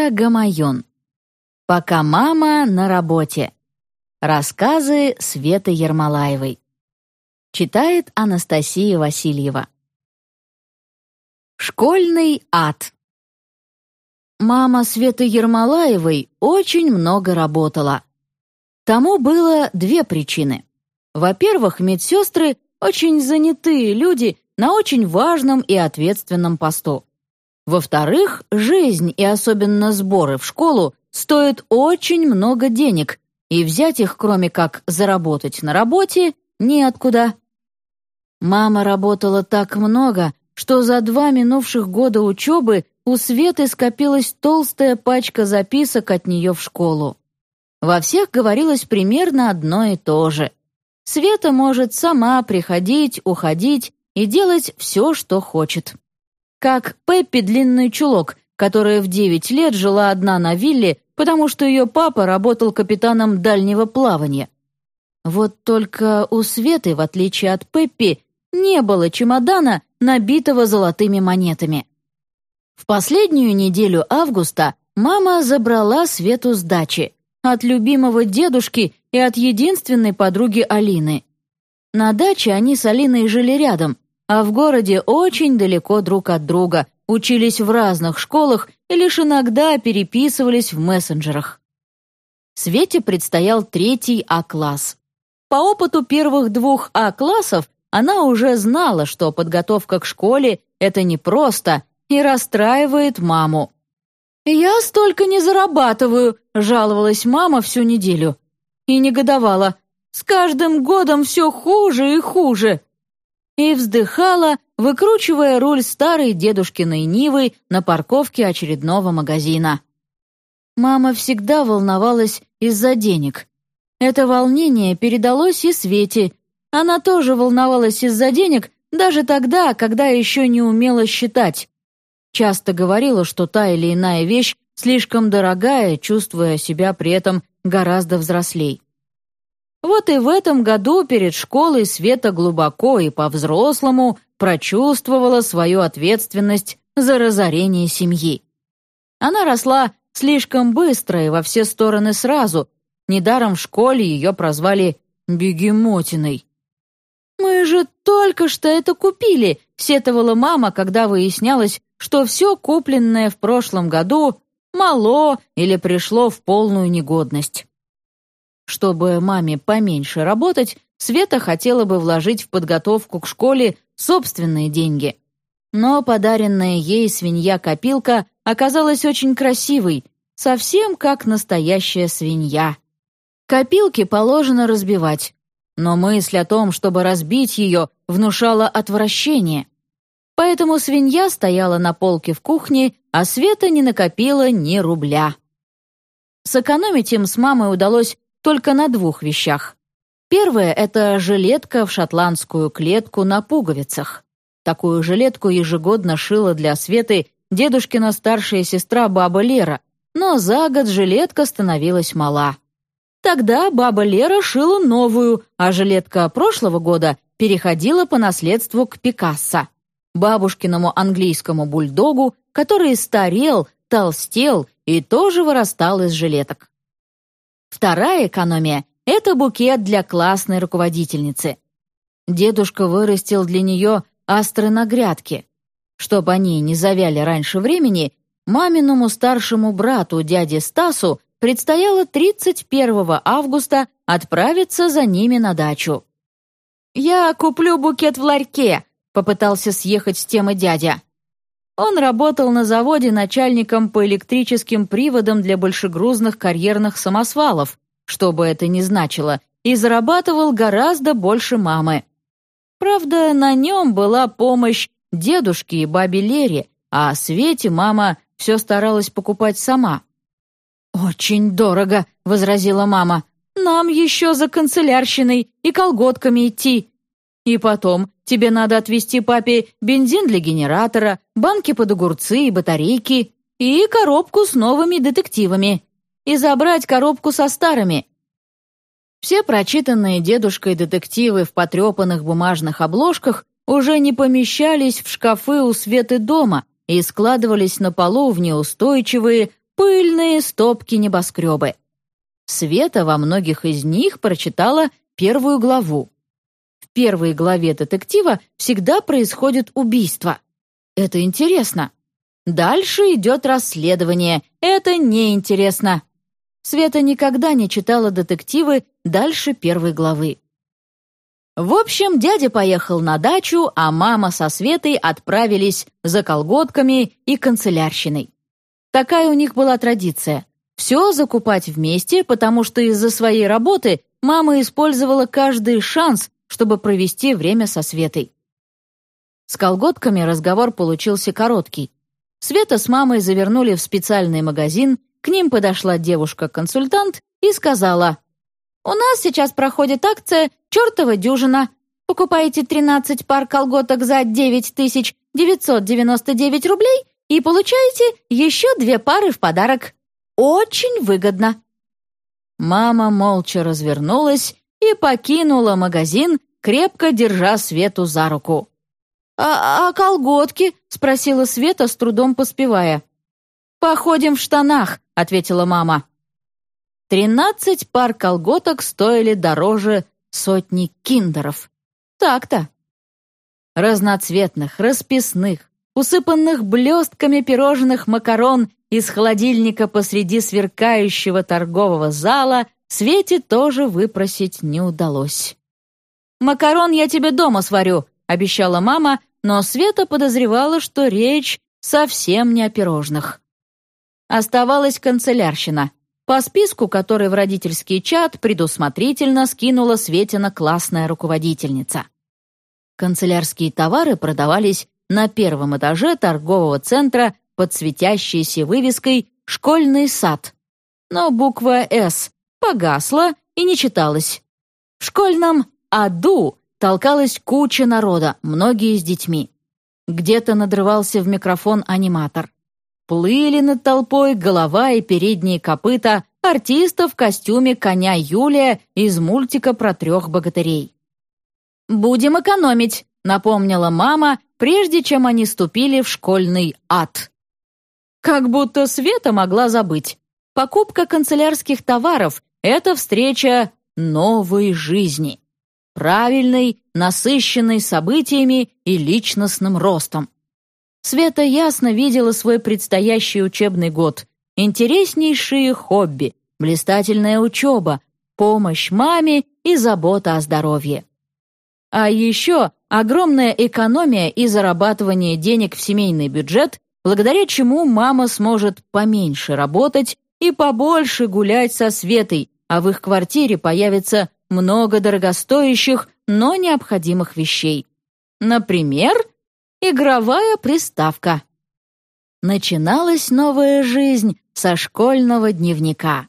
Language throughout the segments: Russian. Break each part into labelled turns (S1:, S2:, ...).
S1: Вера Гамайон. Пока мама на работе. Рассказы Светы Ермолаевой. Читает Анастасия Васильева. Школьный ад. Мама Светы Ермолаевой очень много работала. Тому было две причины. Во-первых, медсестры очень занятые люди на очень важном и ответственном посту. Во-вторых, жизнь и особенно сборы в школу стоят очень много денег, и взять их, кроме как заработать на работе, неоткуда. Мама работала так много, что за два минувших года учебы у Светы скопилась толстая пачка записок от нее в школу. Во всех говорилось примерно одно и то же. Света может сама приходить, уходить и делать все, что хочет как Пеппи Длинный Чулок, которая в 9 лет жила одна на вилле, потому что ее папа работал капитаном дальнего плавания. Вот только у Светы, в отличие от Пеппи, не было чемодана, набитого золотыми монетами. В последнюю неделю августа мама забрала Свету с дачи, от любимого дедушки и от единственной подруги Алины. На даче они с Алиной жили рядом, а в городе очень далеко друг от друга, учились в разных школах и лишь иногда переписывались в мессенджерах. Свете предстоял третий А-класс. По опыту первых двух А-классов она уже знала, что подготовка к школе — это непросто и расстраивает маму. «Я столько не зарабатываю», — жаловалась мама всю неделю. И негодовала. «С каждым годом все хуже и хуже» и вздыхала, выкручивая руль старой дедушкиной Нивы на парковке очередного магазина. Мама всегда волновалась из-за денег. Это волнение передалось и Свете. Она тоже волновалась из-за денег, даже тогда, когда еще не умела считать. Часто говорила, что та или иная вещь слишком дорогая, чувствуя себя при этом гораздо взрослей. Вот и в этом году перед школой Света глубоко и по-взрослому прочувствовала свою ответственность за разорение семьи. Она росла слишком быстро и во все стороны сразу. Недаром в школе ее прозвали «бегемотиной». «Мы же только что это купили», — сетовала мама, когда выяснялось, что все купленное в прошлом году мало или пришло в полную негодность. Чтобы маме поменьше работать, Света хотела бы вложить в подготовку к школе собственные деньги. Но подаренная ей свинья-копилка оказалась очень красивой, совсем как настоящая свинья. Копилки положено разбивать, но мысль о том, чтобы разбить ее, внушала отвращение. Поэтому свинья стояла на полке в кухне, а Света не накопила ни рубля. Сэкономить им с мамой удалось только на двух вещах. Первое — это жилетка в шотландскую клетку на пуговицах. Такую жилетку ежегодно шила для Светы дедушкина старшая сестра баба Лера, но за год жилетка становилась мала. Тогда баба Лера шила новую, а жилетка прошлого года переходила по наследству к Пикассо, бабушкиному английскому бульдогу, который старел, толстел и тоже вырастал из жилеток. Вторая экономия — это букет для классной руководительницы. Дедушка вырастил для нее астры на грядке. Чтобы они не завяли раньше времени, маминому старшему брату, дяде Стасу, предстояло 31 августа отправиться за ними на дачу. «Я куплю букет в ларьке», — попытался съехать с темы дядя. Он работал на заводе начальником по электрическим приводам для большегрузных карьерных самосвалов, что бы это ни значило, и зарабатывал гораздо больше мамы. Правда, на нем была помощь дедушке и бабе Лере, а Свете мама все старалась покупать сама. «Очень дорого», — возразила мама. «Нам еще за канцелярщиной и колготками идти. И потом, Тебе надо отвезти папе бензин для генератора, банки под огурцы и батарейки и коробку с новыми детективами. И забрать коробку со старыми. Все прочитанные дедушкой детективы в потрепанных бумажных обложках уже не помещались в шкафы у Светы дома, и складывались на полу в неустойчивые, пыльные стопки небоскребы. Света во многих из них прочитала первую главу. В первой главе детектива всегда происходит убийство. Это интересно. Дальше идет расследование. Это неинтересно. Света никогда не читала детективы дальше первой главы. В общем, дядя поехал на дачу, а мама со Светой отправились за колготками и канцелярщиной. Такая у них была традиция. Все закупать вместе, потому что из-за своей работы мама использовала каждый шанс, чтобы провести время со Светой. С колготками разговор получился короткий. Света с мамой завернули в специальный магазин, к ним подошла девушка-консультант и сказала, «У нас сейчас проходит акция «Чертова дюжина». Покупаете 13 пар колготок за 9999 рублей и получаете еще две пары в подарок. Очень выгодно». Мама молча развернулась и покинула магазин, крепко держа Свету за руку. «А, а колготки?» — спросила Света, с трудом поспевая. «Походим в штанах», — ответила мама. Тринадцать пар колготок стоили дороже сотни киндеров. Так-то. Разноцветных, расписных, усыпанных блестками пирожных макарон из холодильника посреди сверкающего торгового зала Свете тоже выпросить не удалось. «Макарон я тебе дома сварю», — обещала мама, но Света подозревала, что речь совсем не о пирожных. Оставалась канцелярщина, по списку, который в родительский чат предусмотрительно скинула Светина классная руководительница. Канцелярские товары продавались на первом этаже торгового центра под светящейся вывеской «Школьный сад». Но буква «С» погасла и не читалась. В школьном «Аду» толкалась куча народа, многие с детьми. Где-то надрывался в микрофон аниматор. Плыли над толпой голова и передние копыта артиста в костюме коня Юлия из мультика про трех богатырей. «Будем экономить», — напомнила мама, прежде чем они ступили в школьный ад. Как будто Света могла забыть. Покупка канцелярских товаров — это встреча новой жизни. Правильной, насыщенной событиями и личностным ростом. Света ясно видела свой предстоящий учебный год. Интереснейшие хобби, блистательная учеба, помощь маме и забота о здоровье. А еще огромная экономия и зарабатывание денег в семейный бюджет, благодаря чему мама сможет поменьше работать и побольше гулять со Светой, а в их квартире появится много дорогостоящих, но необходимых вещей. Например, Игровая приставка. Начиналась новая жизнь со школьного дневника.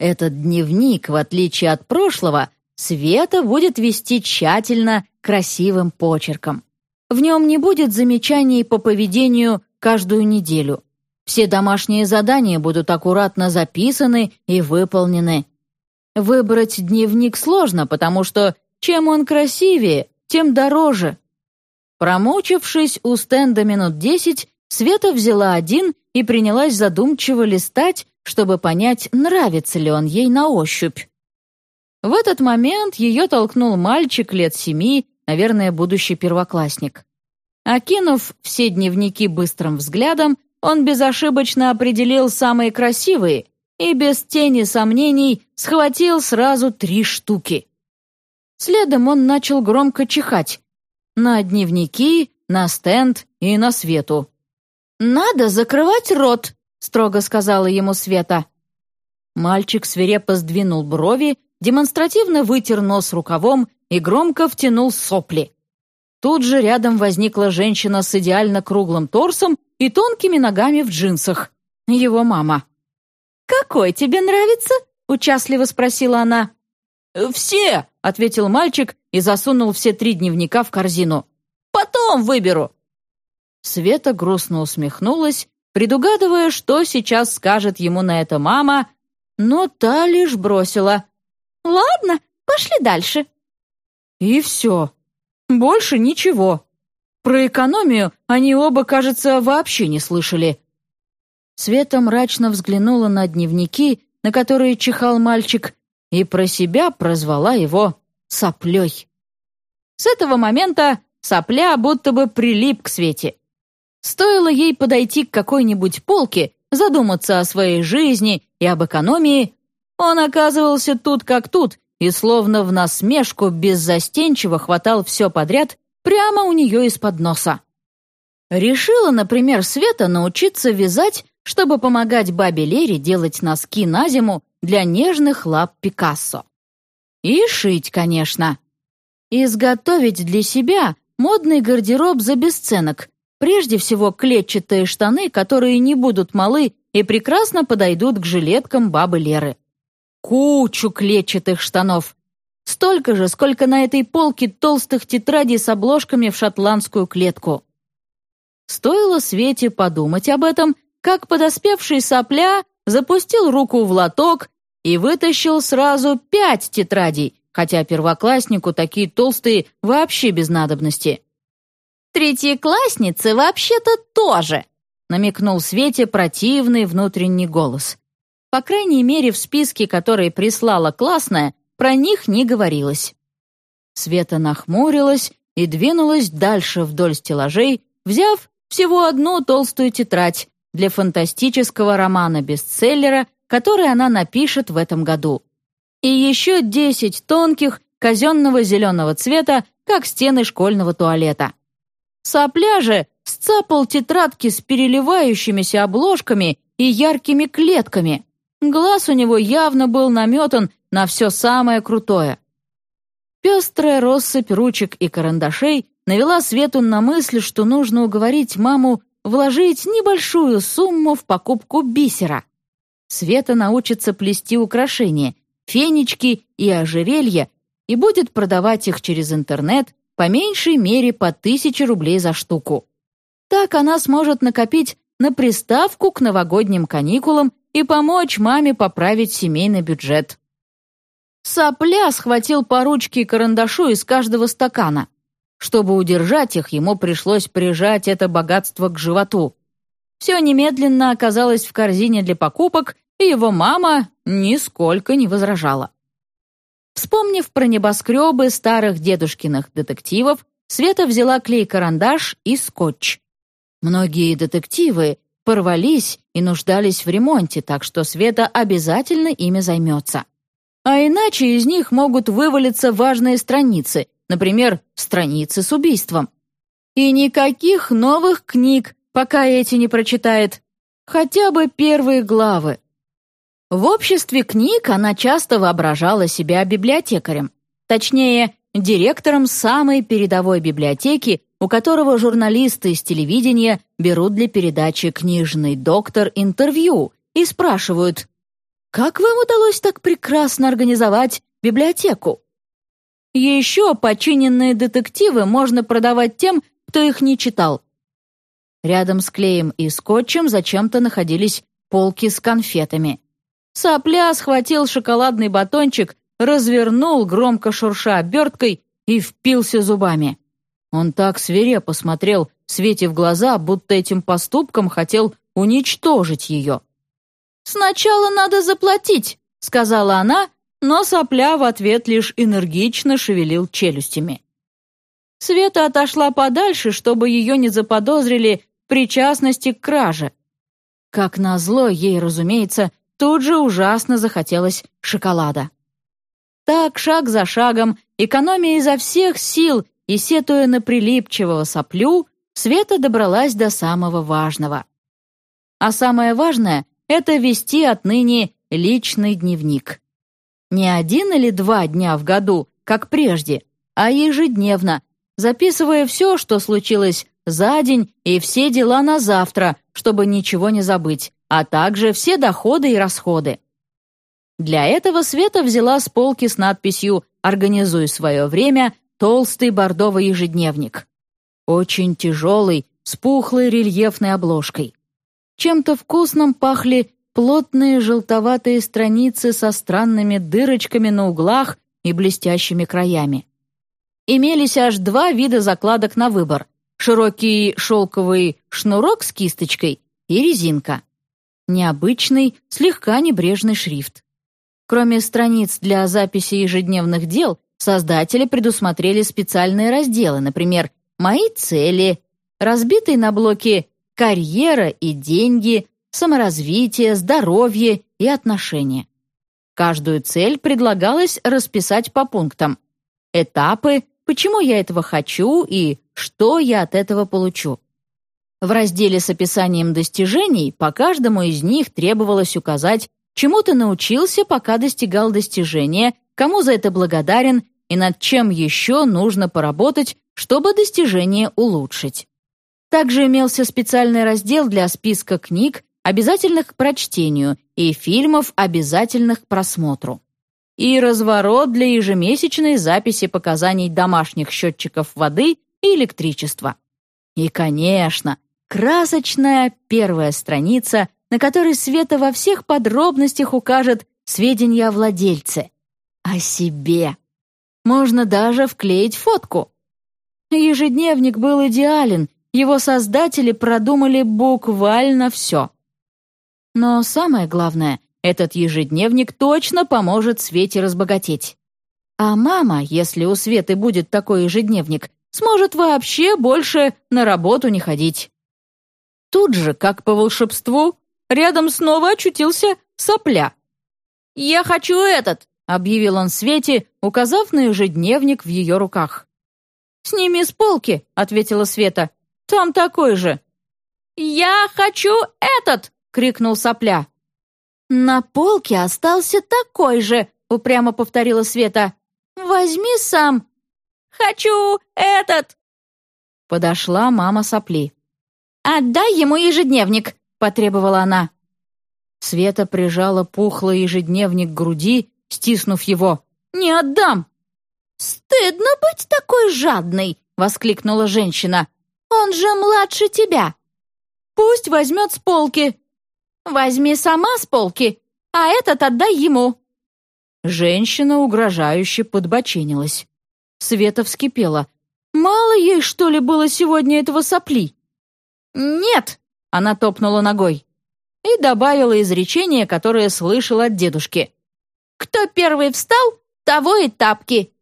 S1: Этот дневник, в отличие от прошлого, Света будет вести тщательно, красивым почерком. В нем не будет замечаний по поведению каждую неделю. Все домашние задания будут аккуратно записаны и выполнены. Выбрать дневник сложно, потому что чем он красивее, тем дороже. Промучившись у стенда минут десять, Света взяла один и принялась задумчиво листать, чтобы понять, нравится ли он ей на ощупь. В этот момент ее толкнул мальчик лет семи, наверное, будущий первоклассник. Окинув все дневники быстрым взглядом, он безошибочно определил самые красивые и без тени сомнений схватил сразу три штуки. Следом он начал громко чихать, на дневники, на стенд и на Свету. «Надо закрывать рот», — строго сказала ему Света. Мальчик свирепо сдвинул брови, демонстративно вытер нос рукавом и громко втянул сопли. Тут же рядом возникла женщина с идеально круглым торсом и тонкими ногами в джинсах. Его мама. «Какой тебе нравится?» — участливо спросила она. «Все!» — ответил мальчик и засунул все три дневника в корзину. «Потом выберу!» Света грустно усмехнулась, предугадывая, что сейчас скажет ему на это мама, но та лишь бросила. «Ладно, пошли дальше». И все. Больше ничего. Про экономию они оба, кажется, вообще не слышали. Света мрачно взглянула на дневники, на которые чихал мальчик, и про себя прозвала его «соплей». С этого момента сопля будто бы прилип к Свете. Стоило ей подойти к какой-нибудь полке, задуматься о своей жизни и об экономии, он оказывался тут как тут и словно в насмешку беззастенчиво хватал все подряд прямо у нее из-под носа. Решила, например, Света научиться вязать, чтобы помогать бабе Лере делать носки на зиму для нежных лап Пикассо. И шить, конечно. Изготовить для себя модный гардероб за бесценок, прежде всего клетчатые штаны, которые не будут малы и прекрасно подойдут к жилеткам бабы Леры кучу клетчатых штанов. Столько же, сколько на этой полке толстых тетрадей с обложками в шотландскую клетку. Стоило Свете подумать об этом, как подоспевший сопля запустил руку в лоток и вытащил сразу пять тетрадей, хотя первокласснику такие толстые вообще без надобности. «Третьеклассницы вообще-то тоже», намекнул Свете противный внутренний голос. По крайней мере, в списке, который прислала классная, про них не говорилось. Света нахмурилась и двинулась дальше вдоль стеллажей, взяв всего одну толстую тетрадь для фантастического романа-бестселлера, который она напишет в этом году. И еще десять тонких, казенного зеленого цвета, как стены школьного туалета. Сопля же сцапал тетрадки с переливающимися обложками и яркими клетками, Глаз у него явно был наметан на все самое крутое. Пестрая россыпь ручек и карандашей навела Свету на мысль, что нужно уговорить маму вложить небольшую сумму в покупку бисера. Света научится плести украшения, фенечки и ожерелья и будет продавать их через интернет по меньшей мере по тысяче рублей за штуку. Так она сможет накопить на приставку к новогодним каникулам и помочь маме поправить семейный бюджет. Сопля схватил по ручке карандашу из каждого стакана. Чтобы удержать их, ему пришлось прижать это богатство к животу. Все немедленно оказалось в корзине для покупок, и его мама нисколько не возражала. Вспомнив про небоскребы старых дедушкиных детективов, Света взяла клей-карандаш и скотч. Многие детективы порвались и нуждались в ремонте, так что Света обязательно ими займется. А иначе из них могут вывалиться важные страницы, например, страницы с убийством. И никаких новых книг, пока эти не прочитает. Хотя бы первые главы. В обществе книг она часто воображала себя библиотекарем. Точнее, директором самой передовой библиотеки, у которого журналисты из телевидения берут для передачи «Книжный доктор» интервью и спрашивают, «Как вам удалось так прекрасно организовать библиотеку?» Еще починенные детективы можно продавать тем, кто их не читал. Рядом с клеем и скотчем зачем-то находились полки с конфетами. Сопля схватил шоколадный батончик развернул, громко шурша оберткой, и впился зубами. Он так свирепо смотрел Свете в глаза, будто этим поступком хотел уничтожить ее. «Сначала надо заплатить», — сказала она, но сопля в ответ лишь энергично шевелил челюстями. Света отошла подальше, чтобы ее не заподозрили в причастности к краже. Как назло, ей, разумеется, тут же ужасно захотелось шоколада. Так, шаг за шагом, экономия изо всех сил и сетуя на прилипчивого соплю, Света добралась до самого важного. А самое важное — это вести отныне личный дневник. Не один или два дня в году, как прежде, а ежедневно, записывая все, что случилось за день и все дела на завтра, чтобы ничего не забыть, а также все доходы и расходы. Для этого Света взяла с полки с надписью «Организуй свое время» толстый бордовый ежедневник. Очень тяжелый, с пухлой рельефной обложкой. Чем-то вкусным пахли плотные желтоватые страницы со странными дырочками на углах и блестящими краями. Имелись аж два вида закладок на выбор — широкий шелковый шнурок с кисточкой и резинка. Необычный, слегка небрежный шрифт. Кроме страниц для записи ежедневных дел, создатели предусмотрели специальные разделы, например, «Мои цели», разбитые на блоки «Карьера и деньги», «Саморазвитие», «Здоровье» и «Отношения». Каждую цель предлагалось расписать по пунктам. Этапы, почему я этого хочу и что я от этого получу. В разделе с описанием достижений по каждому из них требовалось указать, чему ты научился, пока достигал достижения, кому за это благодарен и над чем еще нужно поработать, чтобы достижение улучшить. Также имелся специальный раздел для списка книг, обязательных к прочтению, и фильмов, обязательных к просмотру. И разворот для ежемесячной записи показаний домашних счетчиков воды и электричества. И, конечно, красочная первая страница, на которой Света во всех подробностях укажет сведения о владельце. О себе. Можно даже вклеить фотку. Ежедневник был идеален, его создатели продумали буквально все. Но самое главное, этот ежедневник точно поможет Свете разбогатеть. А мама, если у Светы будет такой ежедневник, сможет вообще больше на работу не ходить. Тут же, как по волшебству, рядом снова очутился сопля. «Я хочу этот!» — объявил он Свете, указав на ежедневник в ее руках. «Сними с полки», — ответила Света. «Там такой же». «Я хочу этот!» — крикнул сопля. «На полке остался такой же», — упрямо повторила Света. «Возьми сам». «Хочу этот!» Подошла мама сопли. «Отдай ему ежедневник», — потребовала она. Света прижала пухлый ежедневник к груди, стиснув его. «Не отдам!» «Стыдно быть такой жадной!» — воскликнула женщина. «Он же младше тебя!» «Пусть возьмет с полки!» «Возьми сама с полки, а этот отдай ему!» Женщина угрожающе подбоченилась. Света вскипела. «Мало ей, что ли, было сегодня этого сопли?» «Нет!» — она топнула ногой. И добавила изречение, которое слышала от дедушки. «Кто первый встал, того и тапки!»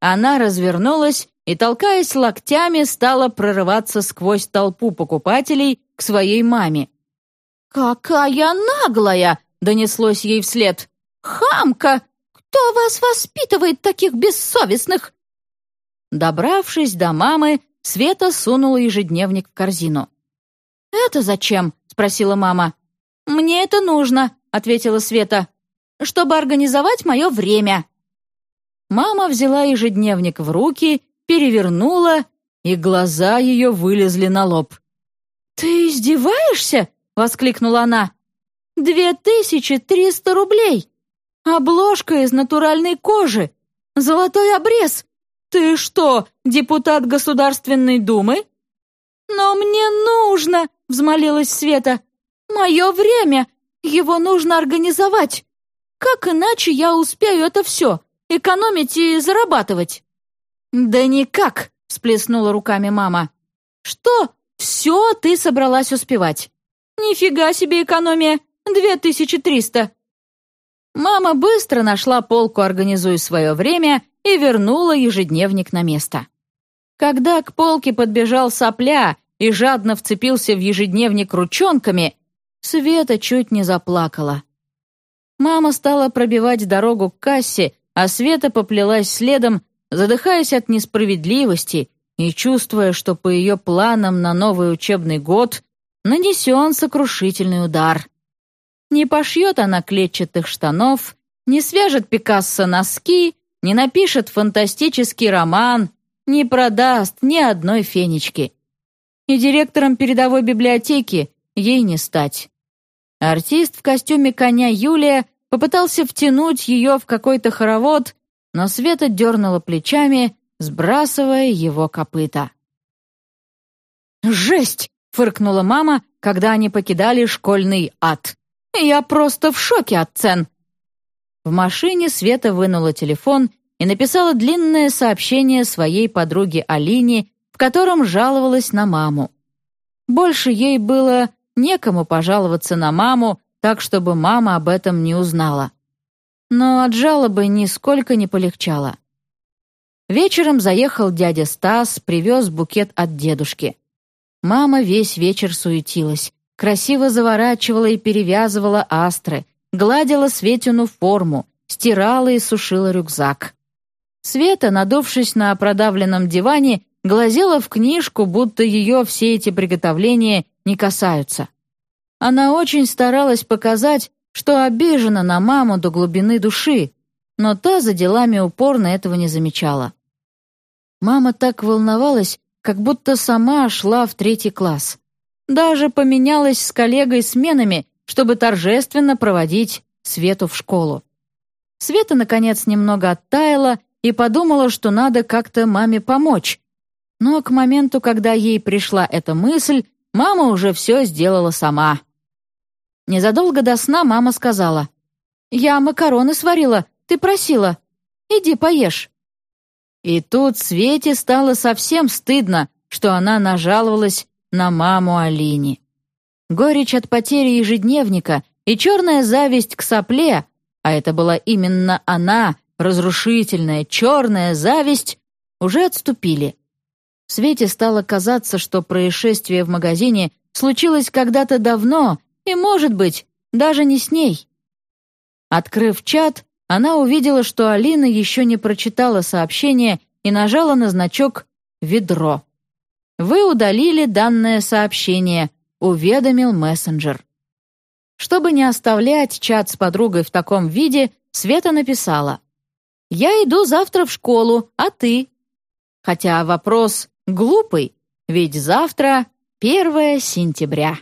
S1: Она развернулась и, толкаясь локтями, стала прорываться сквозь толпу покупателей к своей маме. «Какая наглая!» — донеслось ей вслед. «Хамка! Кто вас воспитывает таких бессовестных?» Добравшись до мамы, Света сунула ежедневник в корзину. «Это зачем?» — спросила мама. «Мне это нужно», — ответила Света, «чтобы организовать мое время». Мама взяла ежедневник в руки, перевернула, и глаза ее вылезли на лоб. «Ты издеваешься?» — воскликнула она. «Две тысячи триста рублей! Обложка из натуральной кожи! Золотой обрез! Ты что, депутат Государственной Думы?» «Но мне нужно!» — взмолилась Света. «Мое время! Его нужно организовать! Как иначе я успею это все? Экономить и зарабатывать?» «Да никак!» — сплеснула руками мама. «Что? Все ты собралась успевать? Нифига себе экономия! Две тысячи триста!» Мама быстро нашла полку «Организуй свое время» и вернула ежедневник на место. Когда к полке подбежал сопля и жадно вцепился в ежедневник ручонками, Света чуть не заплакала. Мама стала пробивать дорогу к кассе, а Света поплелась следом, задыхаясь от несправедливости и чувствуя, что по ее планам на новый учебный год нанесен сокрушительный удар. Не пошьет она клетчатых штанов, не свяжет Пикассо носки, не напишет фантастический роман, не продаст ни одной фенечки. И директором передовой библиотеки ей не стать. Артист в костюме коня Юлия попытался втянуть ее в какой-то хоровод, но Света дернула плечами, сбрасывая его копыта. «Жесть!» — фыркнула мама, когда они покидали школьный ад. «Я просто в шоке от цен!» В машине Света вынула телефон и написала длинное сообщение своей подруге Алине, в котором жаловалась на маму. Больше ей было некому пожаловаться на маму, так чтобы мама об этом не узнала. Но от жалобы нисколько не полегчало. Вечером заехал дядя Стас, привез букет от дедушки. Мама весь вечер суетилась, красиво заворачивала и перевязывала астры, гладила Светину форму, стирала и сушила рюкзак. Света, надувшись на продавленном диване, глазела в книжку, будто ее все эти приготовления не касаются. Она очень старалась показать, что обижена на маму до глубины души, но та за делами упорно этого не замечала. Мама так волновалась, как будто сама шла в третий класс. Даже поменялась с коллегой сменами, чтобы торжественно проводить Свету в школу. Света, наконец, немного оттаяла и подумала, что надо как-то маме помочь. Но к моменту, когда ей пришла эта мысль, мама уже все сделала сама. Незадолго до сна мама сказала, «Я макароны сварила, ты просила. Иди поешь». И тут Свете стало совсем стыдно, что она нажаловалась на маму Алине. Горечь от потери ежедневника и черная зависть к сопле, а это была именно она, разрушительная черная зависть, уже отступили. Свете стало казаться, что происшествие в магазине случилось когда-то давно и, может быть, даже не с ней. Открыв чат, она увидела, что Алина еще не прочитала сообщение и нажала на значок «Ведро». «Вы удалили данное сообщение», — уведомил мессенджер. Чтобы не оставлять чат с подругой в таком виде, Света написала «Я иду завтра в школу, а ты?» Хотя вопрос глупый, ведь завтра 1 сентября.